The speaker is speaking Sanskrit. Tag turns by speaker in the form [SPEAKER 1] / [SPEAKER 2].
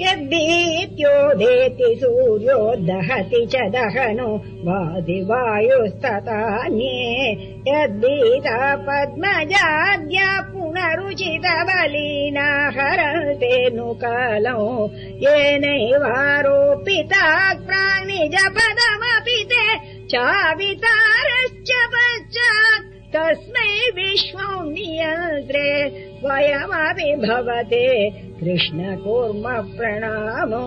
[SPEAKER 1] यद्वीत्योदेति सूर्यो दहति च दहनो वादिवायुस्ततान्ये यद्वीता पद्मजाद्या पुनरुचित बलीना हरतेऽनुकालौ येनैवारोपिता प्राणिजपदमपि ते। पश्चात् तस्मै विश्वौ नियन्त्रे स्वयमपि भवते कृष्ण कुर्म प्रणामो